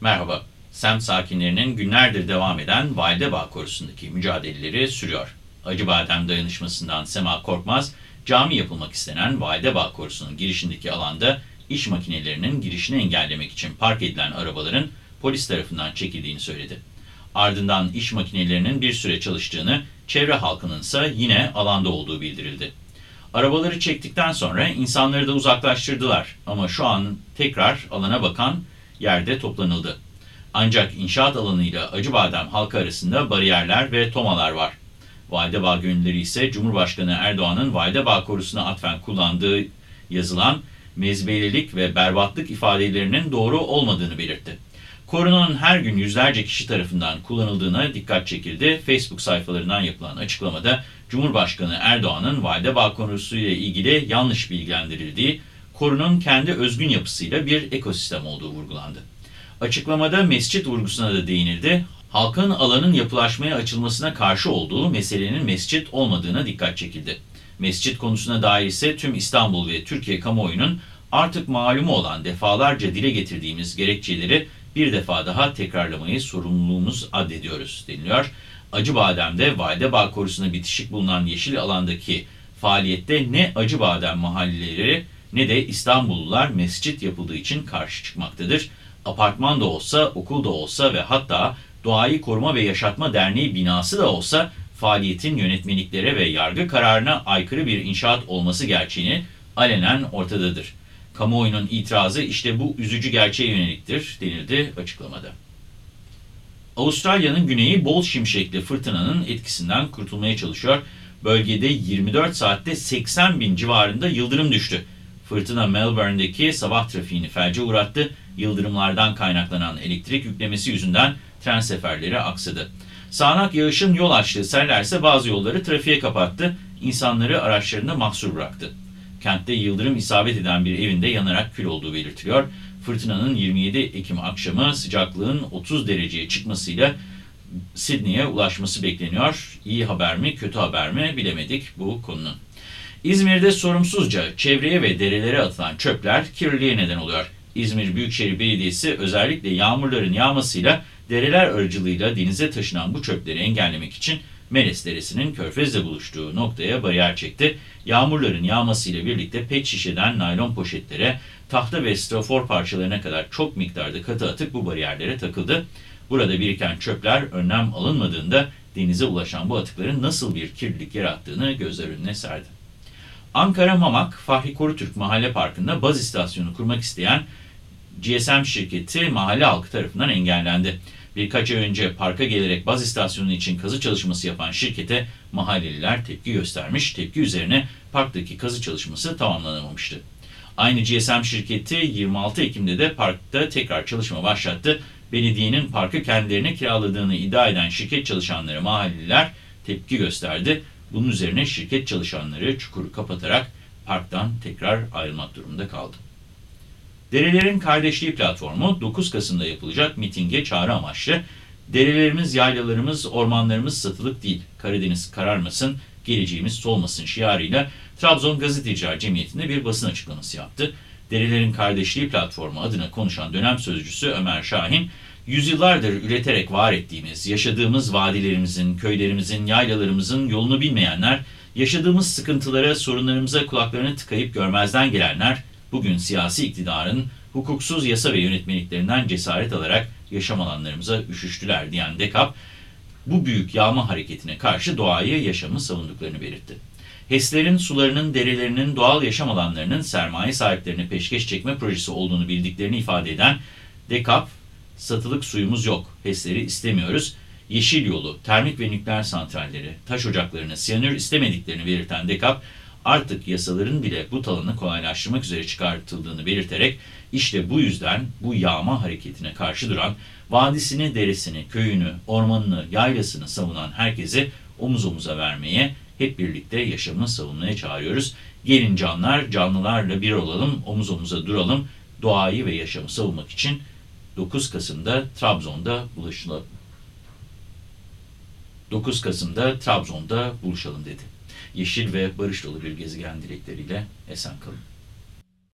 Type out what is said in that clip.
Merhaba. Semt sakinlerinin günlerdir devam eden Validebağ Korusu'ndaki mücadeleleri sürüyor. Acıbadem dayanışmasından Sema Korkmaz, cami yapılmak istenen Validebağ Korusu'nun girişindeki alanda iş makinelerinin girişini engellemek için park edilen arabaların polis tarafından çekildiğini söyledi. Ardından iş makinelerinin bir süre çalıştığını, çevre halkının ise yine alanda olduğu bildirildi. Arabaları çektikten sonra insanları da uzaklaştırdılar ama şu an tekrar alana bakan yerde toplanıldı. Ancak inşaat alanıyla Acıbadem halkı arasında bariyerler ve tomalar var. Validebağ gönülleri ise Cumhurbaşkanı Erdoğan'ın Validebağ korusuna atfen kullandığı yazılan mezbelilik ve berbatlık ifadelerinin doğru olmadığını belirtti. Korunanın her gün yüzlerce kişi tarafından kullanıldığına dikkat çekildi. Facebook sayfalarından yapılan açıklamada Cumhurbaşkanı Erdoğan'ın Validebağ konusuyla ilgili yanlış bilgilendirildiği, korunun kendi özgün yapısıyla bir ekosistem olduğu vurgulandı. Açıklamada mescit vurgusuna da değinildi. Halkın alanın yapılaşmaya açılmasına karşı olduğu meselenin mescit olmadığına dikkat çekildi. Mescit konusuna dair ise tüm İstanbul ve Türkiye kamuoyunun artık malumu olan defalarca dile getirdiğimiz gerekçeleri bir defa daha tekrarlamayı sorumluluğumuz addediyoruz deniliyor. Acıbadem'de Validebağ Korusu'na bitişik bulunan yeşil alandaki faaliyette ne Acıbadem mahalleleri ne de İstanbullular mescit yapıldığı için karşı çıkmaktadır. Apartman da olsa, okul da olsa ve hatta Doğayı Koruma ve Yaşatma Derneği binası da olsa faaliyetin yönetmeliklere ve yargı kararına aykırı bir inşaat olması gerçeğini alenen ortadadır. Kamuoyunun itirazı işte bu üzücü gerçeğe yöneliktir denildi açıklamada. Avustralya'nın güneyi bol şimşekli fırtınanın etkisinden kurtulmaya çalışıyor. Bölgede 24 saatte 80 bin civarında yıldırım düştü. Fırtına Melbourne'deki sabah trafiğini felce uğrattı. Yıldırımlardan kaynaklanan elektrik yüklemesi yüzünden tren seferleri aksadı. Sağanak yağışın yol açtığı seller ise bazı yolları trafiğe kapattı. İnsanları araçlarında mahsur bıraktı. Kentte yıldırım isabet eden bir evinde yanarak kül olduğu belirtiliyor. Fırtınanın 27 Ekim akşamı sıcaklığın 30 dereceye çıkmasıyla Sydney'e ulaşması bekleniyor. İyi haber mi kötü haber mi bilemedik bu konunun. İzmir'de sorumsuzca çevreye ve derelere atılan çöpler kirliliğe neden oluyor. İzmir Büyükşehir Belediyesi özellikle yağmurların yağmasıyla dereler aracılığıyla denize taşınan bu çöpleri engellemek için Meles Deresi'nin Körfez'le buluştuğu noktaya bariyer çekti. Yağmurların yağmasıyla birlikte pet şişeden naylon poşetlere, tahta ve strafor parçalarına kadar çok miktarda katı atık bu bariyerlere takıldı. Burada biriken çöpler önlem alınmadığında denize ulaşan bu atıkların nasıl bir kirlilik yarattığını gözler önüne serdi. Ankara Mamak Fahri Korutürk Mahalle Parkı'nda baz istasyonu kurmak isteyen GSM şirketi mahalle halkı tarafından engellendi. Birkaç ay önce parka gelerek baz istasyonu için kazı çalışması yapan şirkete mahalleliler tepki göstermiş. Tepki üzerine parktaki kazı çalışması tamamlanamamıştı. Aynı GSM şirketi 26 Ekim'de de parkta tekrar çalışma başlattı. Belediyenin parkı kendilerine kiraladığını iddia eden şirket çalışanları mahalleliler tepki gösterdi. Bunun üzerine şirket çalışanları çukuru kapatarak parktan tekrar ayrılmak durumunda kaldı. Derelerin Kardeşliği platformu 9 Kasım'da yapılacak mitinge çağrı amaçlı Derelerimiz, yaylalarımız, ormanlarımız satılık değil. Karadeniz kararmasın, geleceğimiz solmasın şiarıyla Trabzon Gazeteciler Cemiyeti'nde bir basın açıklaması yaptı. Derelerin Kardeşliği platformu adına konuşan dönem sözcüsü Ömer Şahin, yüzyıllardır üreterek var ettiğimiz, yaşadığımız vadilerimizin, köylerimizin, yaylalarımızın yolunu bilmeyenler, yaşadığımız sıkıntılara, sorunlarımıza kulaklarını tıkayıp görmezden gelenler, bugün siyasi iktidarın hukuksuz yasa ve yönetmeliklerinden cesaret alarak yaşam alanlarımıza üşüştüler diyen DEKAP, bu büyük yağma hareketine karşı doğayı, yaşamı savunduklarını belirtti. HES'lerin, sularının, derelerinin, doğal yaşam alanlarının sermaye sahiplerine peşkeş çekme projesi olduğunu bildiklerini ifade eden DEKAP, satılık suyumuz yok, HES'leri istemiyoruz, yeşil yolu, termik ve nükleer santralleri, taş ocaklarını, siyanür istemediklerini belirten DEKAP, artık yasaların bile bu talanı kolaylaştırmak üzere çıkartıldığını belirterek işte bu yüzden bu yağma hareketine karşı duran, vadisini, deresini, köyünü, ormanını, yaylasını savunan herkese omuz omuza vermeye, hep birlikte yaşamını savunmaya çağırıyoruz. Gelin canlar, canlılarla bir olalım, omuz omuza duralım, doğayı ve yaşamı savunmak için 9 Kasım'da Trabzon'da buluşalım. 9 Kasım'da Trabzon'da buluşalım dedi. Yeşil ve barış dolu bir gezegen dilekleriyle esen kalın.